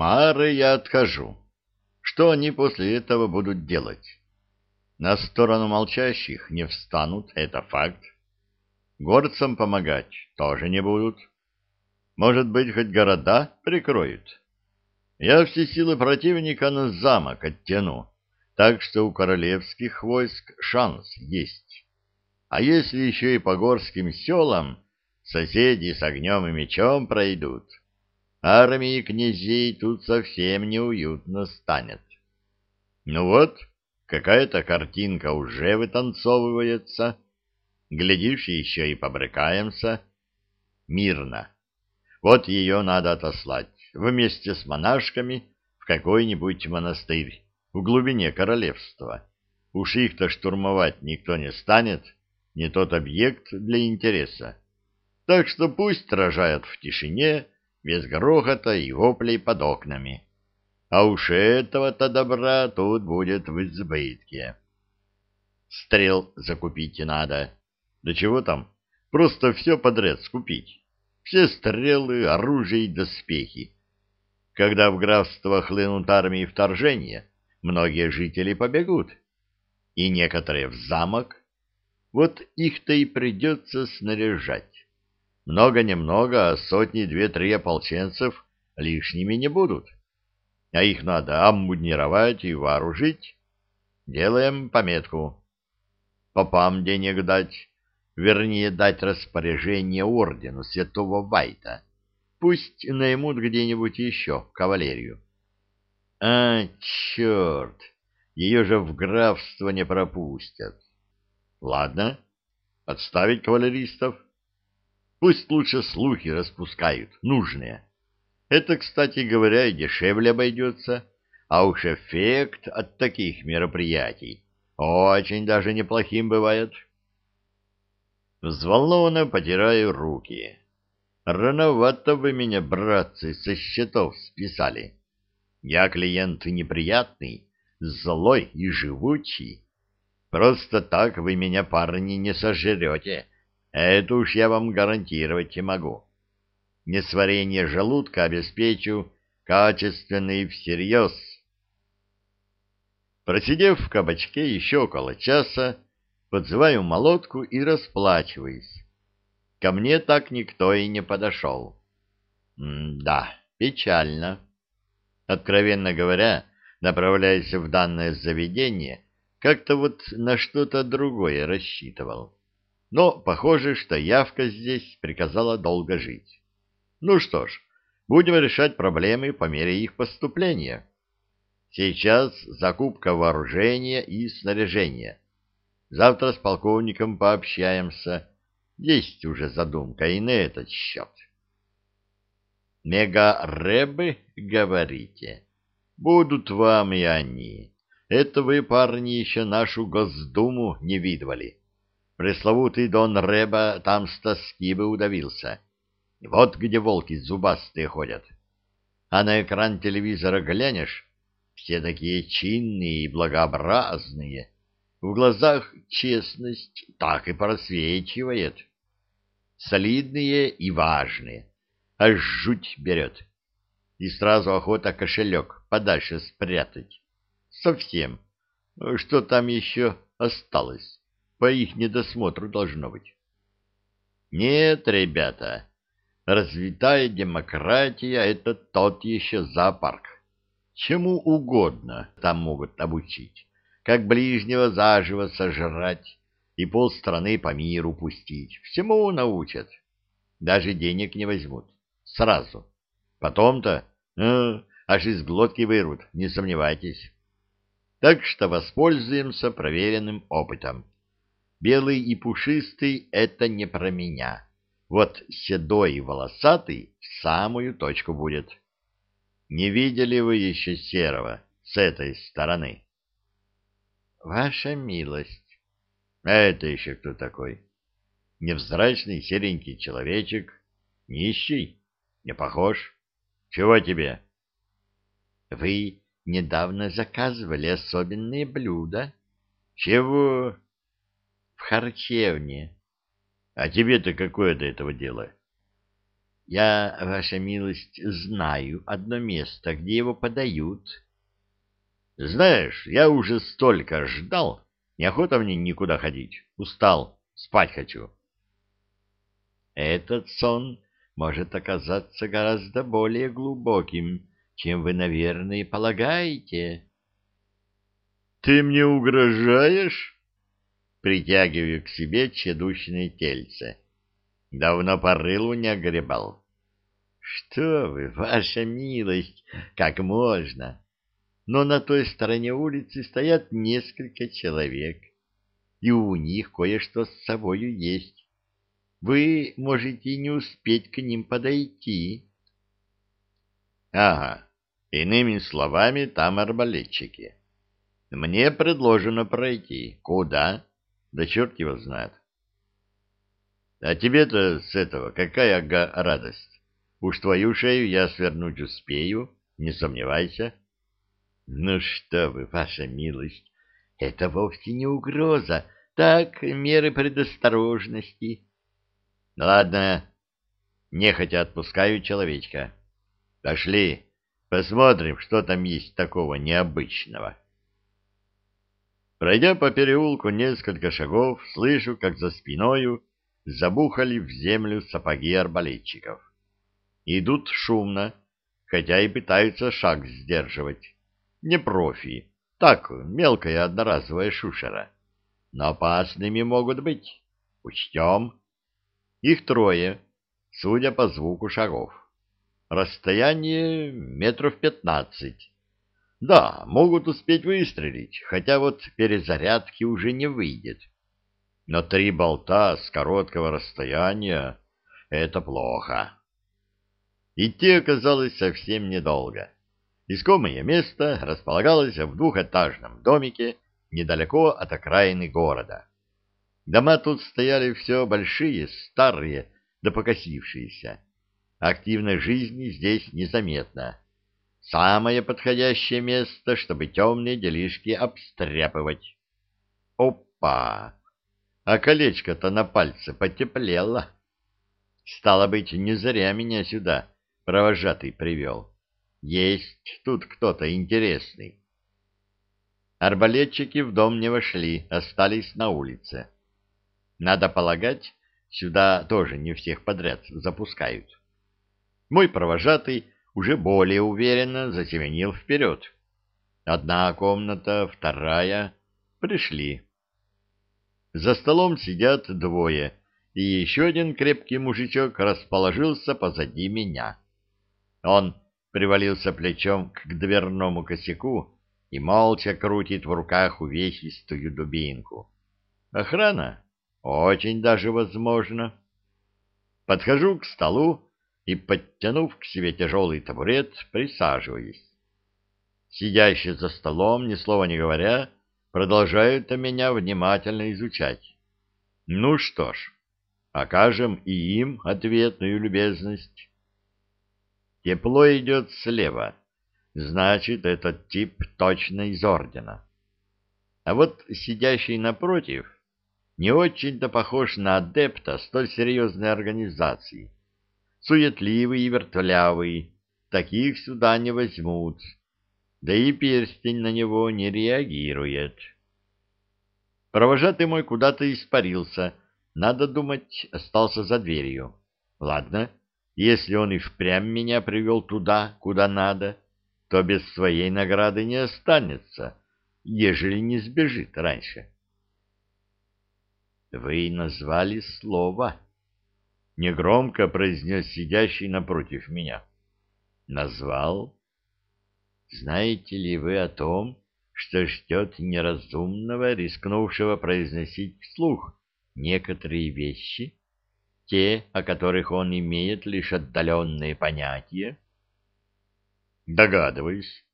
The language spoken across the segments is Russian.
Мары я отхожу. Что они после этого будут делать? На сторону молчащих не встанут, это факт. Горцам помогать тоже не будут. Может быть, хоть города прикроют. Я все силы противника на замок оттяну, так что у королевских войск шанс есть. А если еще и по горским селам соседи с огнем и мечом пройдут, армии князей тут совсем неуютно станет. Ну вот, какая-то картинка уже вытанцовывается. Глядишь, еще и побрыкаемся. Мирно. Вот ее надо отослать вместе с монашками в какой-нибудь монастырь в глубине королевства. Уж их-то штурмовать никто не станет, не тот объект для интереса. Так что пусть рожают в тишине, без грохота и воплей под окнами. А уж этого-то добра тут будет в избытке. Стрел закупить надо. Да чего там, просто все подряд скупить. Все стрелы, оружие и доспехи. Когда в графство хлынут армии вторжения, многие жители побегут, и некоторые в замок. Вот их-то и придется снаряжать. Много-немного, а сотни две-три ополченцев лишними не будут. А их надо обмундировать и вооружить. Делаем пометку. Попам денег дать, вернее, дать распоряжение ордену святого Вайта. Пусть наймут где-нибудь еще кавалерию. А, черт! Ее же в графство не пропустят. Ладно, отставить кавалеристов. Пусть лучше слухи распускают, нужные. Это, кстати говоря, и дешевле обойдется, а уж эффект от таких мероприятий очень даже неплохим бывает. Взволнованно потираю руки. Рановато вы меня, братцы, со счетов списали. Я клиент неприятный, злой и живучий. Просто так вы меня, парни, не сожрете. Это уж я вам гарантировать не могу. Несварение желудка обеспечу качественно и всерьез. Просидев в кабачке еще около часа, подзываю молотку и расплачиваюсь. Ко мне так никто и не подошел. М да, печально. Откровенно говоря, направляясь в данное заведение, как-то вот на что-то другое рассчитывал. Но похоже, что явка здесь приказала долго жить. Ну что ж, будем решать проблемы по мере их поступления. Сейчас закупка вооружения и снаряжения. Завтра с полковником пообщаемся. Есть уже задумка и на этот счет. Мега-рэбы, говорите? Будут вам и они. Это вы, парни, еще нашу Госдуму не видывали. Пресловутый Дон Рэба там с тоски бы удавился. Вот где волки зубастые ходят. А на экран телевизора глянешь, все такие чинные и благообразные. В глазах честность так и просвечивает. Солидные и важные аж жуть берет. И сразу охота кошелек подальше спрятать. Совсем. Что там еще осталось? По их недосмотру должно быть. Нет, ребята, развитая демократия — это тот еще зоопарк. Чему угодно там могут обучить. Как ближнего заживо сожрать и полстраны по миру пустить. Всему научат. Даже денег не возьмут. Сразу. Потом-то э, аж из глотки вырвут, не сомневайтесь. Так что воспользуемся проверенным опытом. Белый и пушистый — это не про меня. Вот седой и волосатый в самую точку будет. Не видели вы еще серого с этой стороны? — Ваша милость. — Это еще кто такой? Невзрачный серенький человечек, нищий? Не похож? Чего тебе? Вы недавно заказывали особенные блюда. Чего? В харчевне. А тебе-то какое до этого дело? Я, ваша милость, знаю одно место, где его подают. Знаешь, я уже столько ждал, неохота мне никуда ходить. Устал, спать хочу. Этот сон может оказаться гораздо более глубоким, чем вы, наверное, полагаете. Ты мне угрожаешь? Притягиваю к себе тщедущное тельце. Давно по рылу не огребал. Что вы, ваша милость, как можно? Но на той стороне улицы стоят несколько человек, и у них кое-что с собою есть. Вы можете не успеть к ним подойти. Ага, иными словами, там арбалетчики. Мне предложено пройти. Куда? Да черт его знает. А тебе-то с этого какая радость? Уж твою шею я свернуть успею, не сомневайся. Ну что вы, ваша милость, это вовсе не угроза, так, меры предосторожности. Ладно, нехотя отпускаю человечка. Пошли, посмотрим, что там есть такого необычного. Пройдя по переулку несколько шагов, слышу, как за спиною забухали в землю сапоги арбалетчиков. Идут шумно, хотя и пытаются шаг сдерживать. Не профи, так, мелкая одноразовая шушера. Но опасными могут быть. Учтем. Их трое, судя по звуку шагов. Расстояние метров пятнадцать. Да, могут успеть выстрелить, хотя вот перезарядки уже не выйдет. Но три болта с короткого расстояния — это плохо. Идти оказалось совсем недолго. Искомое место располагалось в двухэтажном домике недалеко от окраины города. Дома тут стояли все большие, старые, да покосившиеся. Активной жизни здесь незаметно. Самое подходящее место, чтобы темные делишки обстряпывать. Опа! А колечко-то на пальце потеплело. Стало быть, не зря меня сюда провожатый привел. Есть тут кто-то интересный. Арбалетчики в дом не вошли, остались на улице. Надо полагать, сюда тоже не всех подряд запускают. Мой провожатый уже более уверенно засеменил вперед. Одна комната, вторая. Пришли. За столом сидят двое, и еще один крепкий мужичок расположился позади меня. Он привалился плечом к дверному косяку и молча крутит в руках увесистую дубинку. Охрана? Очень даже возможно. Подхожу к столу и, подтянув к себе тяжелый табурет, присаживаюсь. Сидящие за столом, ни слова не говоря, продолжают меня внимательно изучать. Ну что ж, окажем и им ответную любезность. Тепло идет слева, значит, этот тип точно из ордена. А вот сидящий напротив не очень-то похож на адепта столь серьезной организации суетливый и вертлявый, таких сюда не возьмут, да и перстень на него не реагирует. Провожатый мой куда-то испарился, надо думать, остался за дверью. Ладно, если он и впрямь меня привел туда, куда надо, то без своей награды не останется, ежели не сбежит раньше. — Вы назвали слово, негромко произнес сидящий напротив меня. Назвал? Знаете ли вы о том, что ждет неразумного, рискнувшего произносить вслух некоторые вещи, те, о которых он имеет лишь отдаленные понятия? Догадываюсь.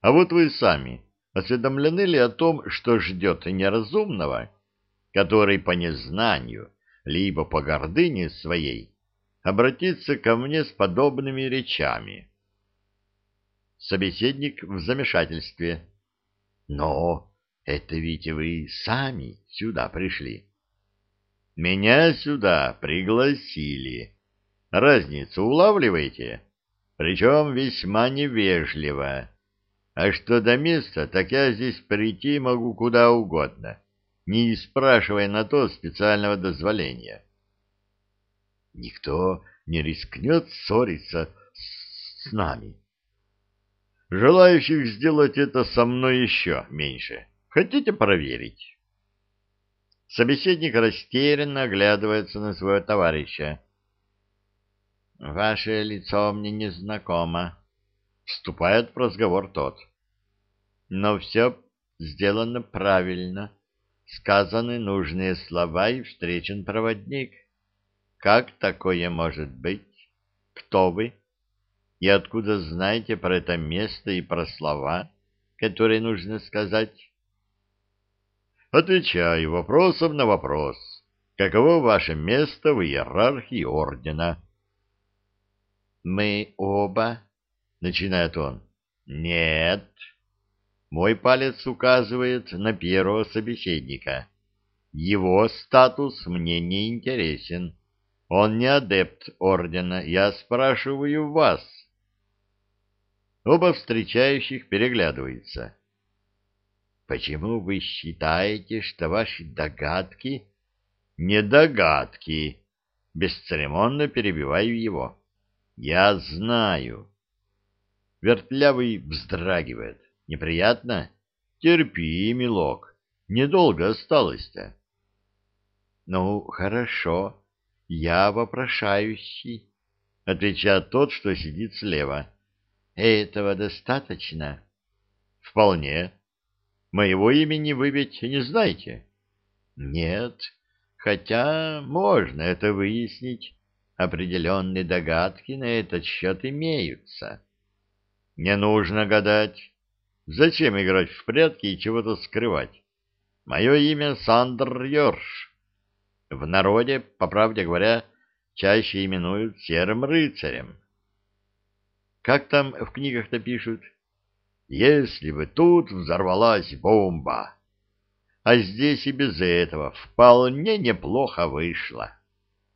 А вот вы сами осведомлены ли о том, что ждет неразумного, который по незнанию либо по гордыне своей обратиться ко мне с подобными речами. Собеседник в замешательстве. Но это ведь вы сами сюда пришли. Меня сюда пригласили. Разницу улавливаете? Причем весьма невежливо. А что до места, так я здесь прийти могу куда угодно, не спрашивая на то специального дозволения. Никто не рискнет ссориться с, с нами. Желающих сделать это со мной еще меньше. Хотите проверить? Собеседник растерянно оглядывается на своего товарища. «Ваше лицо мне не знакомо», — вступает в разговор тот. «Но все сделано правильно. Сказаны нужные слова и встречен проводник. Как такое может быть? Кто вы? И откуда знаете про это место и про слова, которые нужно сказать?» Отвечаю вопросом на вопрос. Каково ваше место в иерархии ордена? Мы оба, начинает он. Нет. Мой палец указывает на первого собеседника. Его статус мне не интересен. Он не адепт ордена. Я спрашиваю вас. Оба встречающих переглядываются. Почему вы считаете, что ваши догадки... Не догадки. Бесцеремонно перебиваю его. Я знаю. Вертлявый вздрагивает. Неприятно? Терпи, милок. Недолго осталось-то. Ну, хорошо. Я вопрошающий. Отвечает тот, что сидит слева. Этого достаточно? Вполне. Моего имени вы ведь не знаете? Нет, хотя можно это выяснить. Определенные догадки на этот счет имеются. Не нужно гадать. Зачем играть в прятки и чего-то скрывать? Мое имя Сандр Йорш. В народе, по правде говоря, чаще именуют серым рыцарем. Как там в книгах-то пишут? если бы тут взорвалась бомба. А здесь и без этого вполне неплохо вышло.